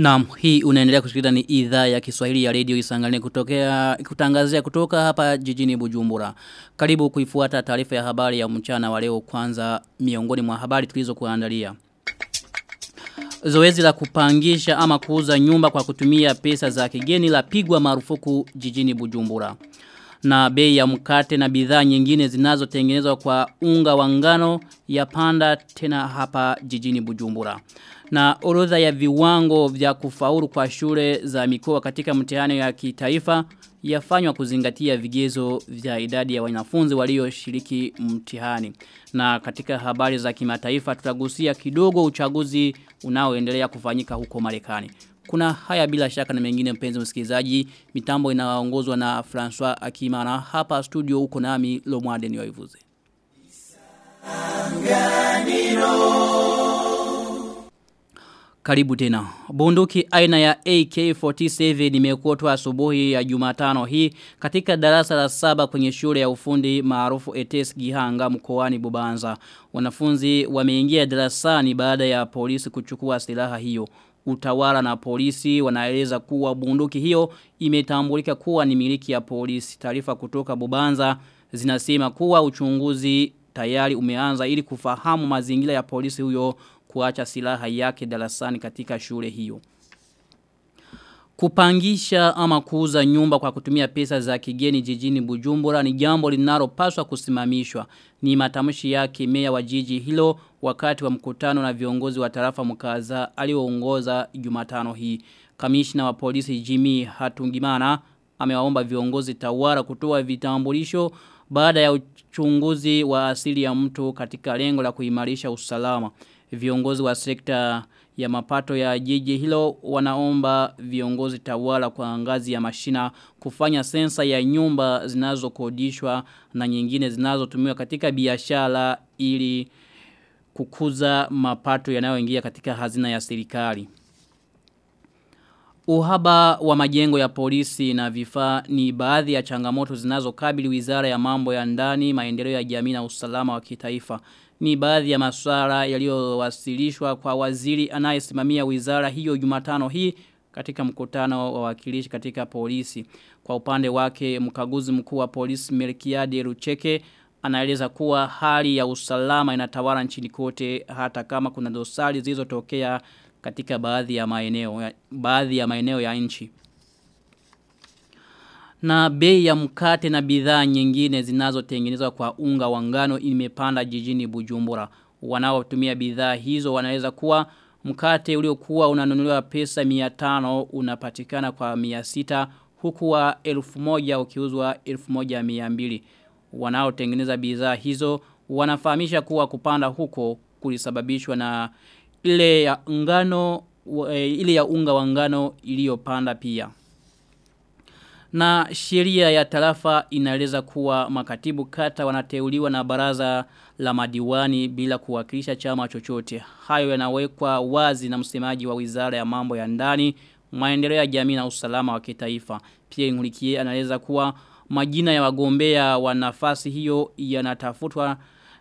Naam, hii unaendelea kusikiliza ni idhaa ya Kiswahili ya Radio Isangani kutokea kutangazia kutoka hapa jijini Bujumbura. Karibu kuifuata taarifa ya habari ya mchana wa leo kwanza miongoni mwa habari tulizokuandalia. Zoezi la kupangisha ama kuuza nyumba kwa kutumia pesa za kigeni la pigwa marufuku jijini Bujumbura. Na bei ya mkate na bidhaa nyingine zinazotengenezwa kwa unga wa ngano ya panda tena hapa jijini Bujumbura na orodha ya viwango vya kufaulu kwa shule za mikoa katika mtihani ya kitaifa yafanywa kuzingatia vigezo vya idadi ya wanafunzi walioshiriki mtihani. Na katika habari za kimataifa tutagusia kidogo uchaguzi unaoendelea kufanyika huko Marekani. Kuna haya bila shaka na mengine mpenzi msikilizaji, mitambo inaongozwa na François Akimana hapa studio huko nami Lomwade ni waivuze. Karibu tena. Bunduki aina ya AK-47 imekotwa asubuhi ya Jumatano hii katika darasa la saba kwenye shule ya ufundi maarufu ETS Gihanga mkoani Bubanza. Wanafunzi wameingia darasani baada ya polisi kuchukua silaha hiyo. Utawala na polisi wanaeleza kuwa bunduki hiyo imetambulika kuwa ni miliki ya polisi. Taarifa kutoka Bubanza zinasema kuwa uchunguzi tayari umeanza ili kufahamu mazingira ya polisi huyo kuacha silaha yake darasani katika shule hiyo. Kupangisha ama kuuza nyumba kwa kutumia pesa za kigeni jijini Bujumbura ni jambo linalopaswa kusimamishwa. Ni matamshi yake meya wa jiji hilo wakati wa mkutano na viongozi wa tarafa mkaza alioongoza Jumatano hii. Kamishna wa polisi Jimmy Hatungimana amewaomba viongozi tawara kutoa vitambulisho baada ya uchunguzi wa asili ya mtu katika lengo la kuimarisha usalama. Viongozi wa sekta ya mapato ya jiji hilo wanaomba viongozi tawala kwa ngazi ya mashina kufanya sensa ya nyumba zinazokodishwa na nyingine zinazotumiwa katika biashara ili kukuza mapato yanayoingia katika hazina ya serikali. Uhaba wa majengo ya polisi na vifaa ni baadhi ya changamoto zinazokabili wizara ya mambo ya ndani, maendeleo ya jamii na usalama wa kitaifa. Ni baadhi ya masuala yaliyowasilishwa kwa waziri anayesimamia wizara hiyo Jumatano hii katika mkutano wa wakilishi katika polisi. Kwa upande wake mkaguzi mkuu wa polisi Melkiade Rucheke anaeleza kuwa hali ya usalama inatawala nchini kote hata kama kuna dosari zilizotokea katika baadhi ya maeneo baadhi ya maeneo ya nchi. Na bei ya mkate na bidhaa nyingine zinazotengenezwa kwa unga wa ngano imepanda jijini Bujumbura. Wanaotumia bidhaa hizo wanaweza kuwa mkate uliokuwa unanunuliwa pesa 500 unapatikana kwa 600 huku wa 1000 ukiuzwa 1200. Wanaotengeneza bidhaa hizo wanafahamisha kuwa kupanda huko kulisababishwa na ile ya ngano ile ya unga wa ngano iliyopanda pia. Na sheria ya tarafa inaeleza kuwa makatibu kata wanateuliwa na baraza la madiwani bila kuwakilisha chama chochote. Hayo yanawekwa wazi na msemaji wa wizara ya mambo ya ndani, maendeleo ya jamii na usalama wa kitaifa. Pia ingulikie anaeleza kuwa majina ya wagombea wa nafasi hiyo yanatafutwa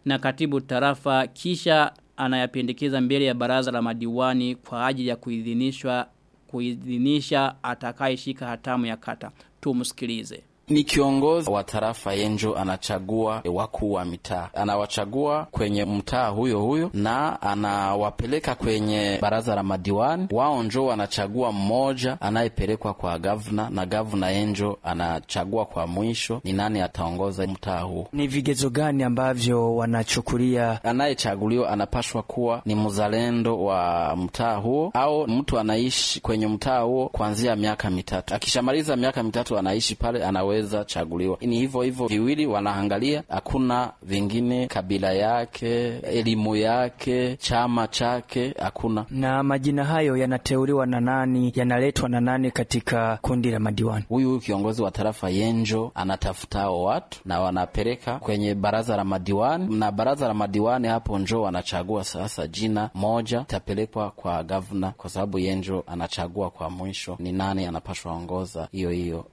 na katibu tarafa kisha anayapendekeza mbele ya baraza la madiwani kwa ajili ya kuidhinishwa kuidhinisha atakayeshika hatamu ya kata. Tumsikilize. Ni kiongozi wa tarafa Yenjo anachagua wakuu wa mitaa, anawachagua kwenye mtaa huyo huyo na anawapeleka kwenye baraza la madiwani. Wao njo wanachagua mmoja anayepelekwa kwa gavana, na gavana Yenjo anachagua kwa mwisho ni nani ataongoza mtaa huo. Ni vigezo gani ambavyo wanachukulia? Anayechaguliwa anapashwa kuwa ni mzalendo wa mtaa huo au mtu anaishi kwenye mtaa huo kuanzia miaka mitatu. Akishamaliza miaka mitatu anaishi pale, anaweza anaweza chaguliwa. Ni hivyo hivyo viwili wanaangalia, hakuna vingine, kabila yake, elimu yake, chama chake, hakuna. Na majina hayo yanateuliwa na nani, yanaletwa na nani katika kundi la madiwani? Huyu kiongozi wa tarafa Yenjo anatafuta hao watu na wanapeleka kwenye baraza la madiwani, na baraza la madiwani hapo njo wanachagua sasa jina moja itapelekwa kwa gavana, kwa sababu Yenjo anachagua kwa mwisho ni nani anapashwa ongoza hiyo hiyo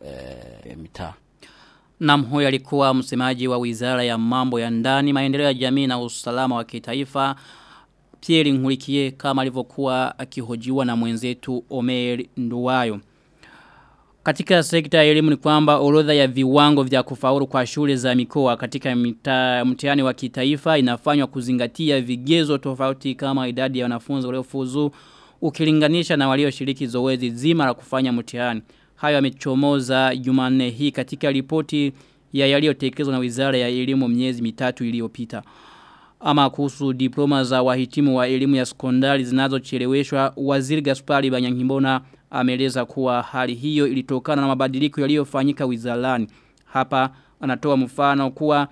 e, mitaa. Nam alikuwa msemaji wa wizara ya mambo ya ndani, maendeleo ya jamii na usalama wa kitaifa Pierre Nkurikiye kama alivyokuwa akihojiwa na mwenzetu Omer Nduwayo. Katika sekta ya elimu ni kwamba orodha ya viwango vya kufaulu kwa shule za mikoa katika mtihani wa kitaifa inafanywa kuzingatia vigezo tofauti kama idadi ya wanafunzi waliofuzu ukilinganisha na walioshiriki zoezi zima la kufanya mtihani. Hayo amechomoza Jumanne hii katika ripoti ya yaliyotekelezwa na Wizara ya Elimu miezi mitatu iliyopita. Ama kuhusu diploma za wahitimu wa elimu ya sekondari zinazocheleweshwa Waziri Gaspari Banyangimbona ameleza kuwa hali hiyo ilitokana na mabadiliko yaliyofanyika wizarani. Hapa anatoa mfano kuwa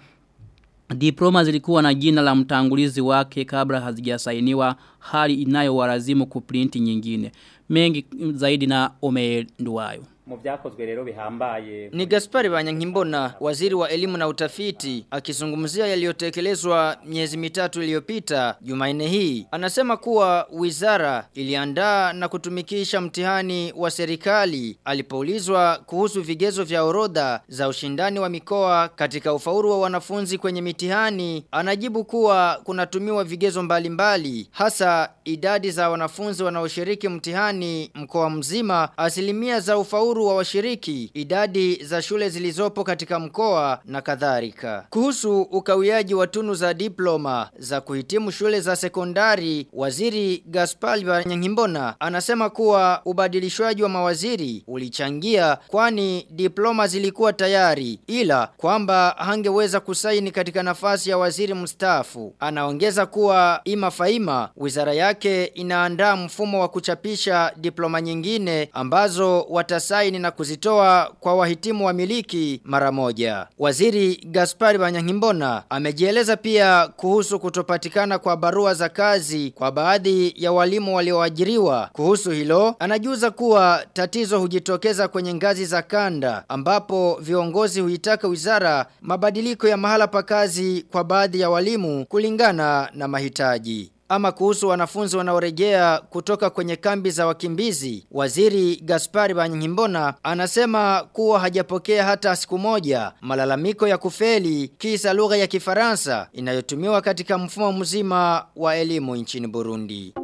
diploma zilikuwa na jina la mtangulizi wake kabla hazijasainiwa hali inayowalazimu kuprinti nyingine. Mengi zaidi na Omer Nduwayo. Mu byakozwe rero bihambaye Ni Gaspari Banyankimbona, waziri wa elimu na utafiti, akizungumzia yaliyotekelezwa miezi mitatu iliyopita Jumanne hii. Anasema kuwa wizara iliandaa na kutumikisha mtihani wa serikali alipoulizwa kuhusu vigezo vya orodha za ushindani wa mikoa katika ufauru wa wanafunzi kwenye mitihani. Anajibu kuwa kunatumiwa vigezo mbalimbali mbali, hasa idadi za wanafunzi wanaoshiriki mtihani mkoa mzima, asilimia za ufaulu uhuru wa washiriki, idadi za shule zilizopo katika mkoa na kadhalika. Kuhusu ukawiaji wa tunu za diploma za kuhitimu shule za sekondari, waziri Gaspar Nyangimbona anasema kuwa ubadilishwaji wa mawaziri ulichangia kwani diploma zilikuwa tayari ila kwamba hangeweza kusaini katika nafasi ya waziri mstaafu. Anaongeza kuwa ima faima wizara yake inaandaa mfumo wa kuchapisha diploma nyingine ambazo watasaini na kuzitoa kwa wahitimu wa miliki mara moja. Waziri Gaspari Banyangimbona amejieleza pia kuhusu kutopatikana kwa barua za kazi kwa baadhi ya walimu walioajiriwa. Kuhusu hilo, anajuza kuwa tatizo hujitokeza kwenye ngazi za kanda ambapo viongozi huitaka wizara mabadiliko ya mahala pa kazi kwa baadhi ya walimu kulingana na mahitaji. Ama kuhusu wanafunzi wanaorejea kutoka kwenye kambi za wakimbizi, waziri Gaspari Banyimbona anasema kuwa hajapokea hata siku moja malalamiko ya kufeli kisa lugha ya Kifaransa inayotumiwa katika mfumo mzima wa elimu nchini Burundi.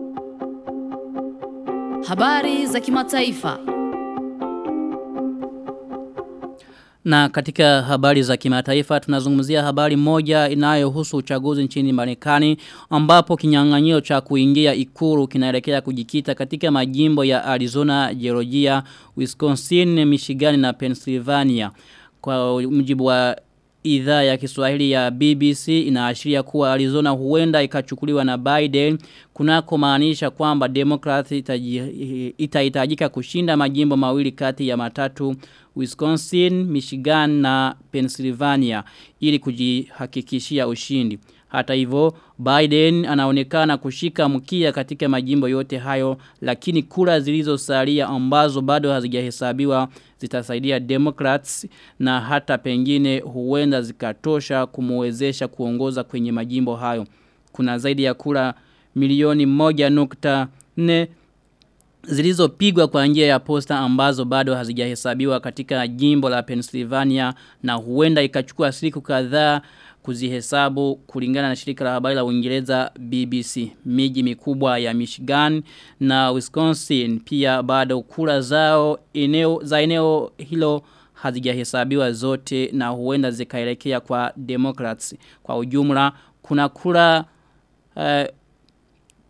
Habari za kimataifa. Na katika habari za kimataifa tunazungumzia habari moja inayohusu uchaguzi nchini Marekani ambapo kinyang'anyiro cha kuingia ikuru kinaelekea kujikita katika majimbo ya Arizona, Georgia, Wisconsin, Michigan na Pennsylvania. Kwa mjibu wa idhaa ya Kiswahili ya BBC inaashiria kuwa Arizona huenda ikachukuliwa na Biden kunako maanisha kwamba Democrat itahitajika kushinda majimbo mawili kati ya matatu Wisconsin, Michigan na Pennsylvania ili kujihakikishia ushindi. Hata hivyo Biden anaonekana kushika mkia katika majimbo yote hayo lakini kura zilizosalia ambazo bado hazijahesabiwa zitasaidia Democrats na hata pengine huenda zikatosha kumuwezesha kuongoza kwenye majimbo hayo. Kuna zaidi ya kura milioni moja nukta nne zilizopigwa kwa njia ya posta ambazo bado hazijahesabiwa katika jimbo la Pennsylvania na huenda ikachukua siku kadhaa kuzihesabu kulingana na shirika la habari la Uingereza BBC. Miji mikubwa ya Michigan na Wisconsin pia bado kura zao eneo za eneo hilo hazijahesabiwa zote na huenda zikaelekea kwa Democrats. Kwa ujumla kuna kura uh,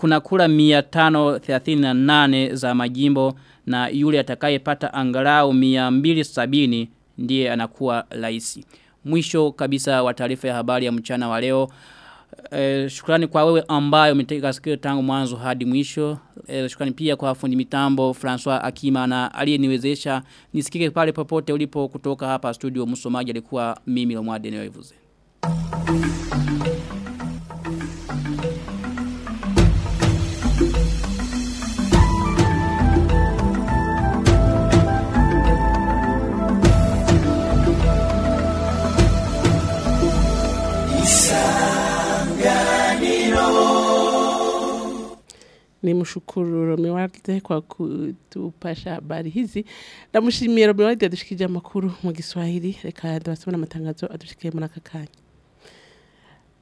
kuna kura 538 za majimbo na yule atakayepata angalau 270 ndiye anakuwa rais. Mwisho kabisa wa taarifa ya habari ya mchana wa leo. E, shukrani kwa wewe ambayo umeteka sikio tangu mwanzo hadi mwisho. E, shukrani pia kwa fundi mitambo François Akima na aliyeniwezesha nisikike pale popote ulipo kutoka hapa studio msomaji alikuwa mimi Lomwade Neoivuze. Ni mshukuru Romualde kwa kutupasha habari hizi. Namshimia Romualde adushikije amakuru mu Kiswahili. Reka ndabasoma amatangazo adushikiye muri aka kanya.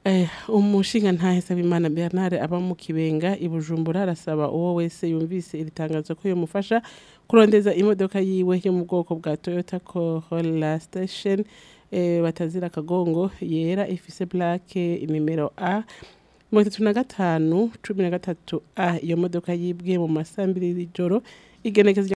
Eh, umushinga ntahesaba imana Bernard aba mu kibenga ibujumbura arasaba uwo wese yumvise iri tangazo ko yomufasha kurondeza imodoka yiwe yo mu bwoko bwa Toyota Corolla Station eh, batazira akagongo yera ifise plaque nimero A mirongo itatu na gatanu cumi na gatatu A iyo modoka yibwe mu masambiri y'ijoro igenekezo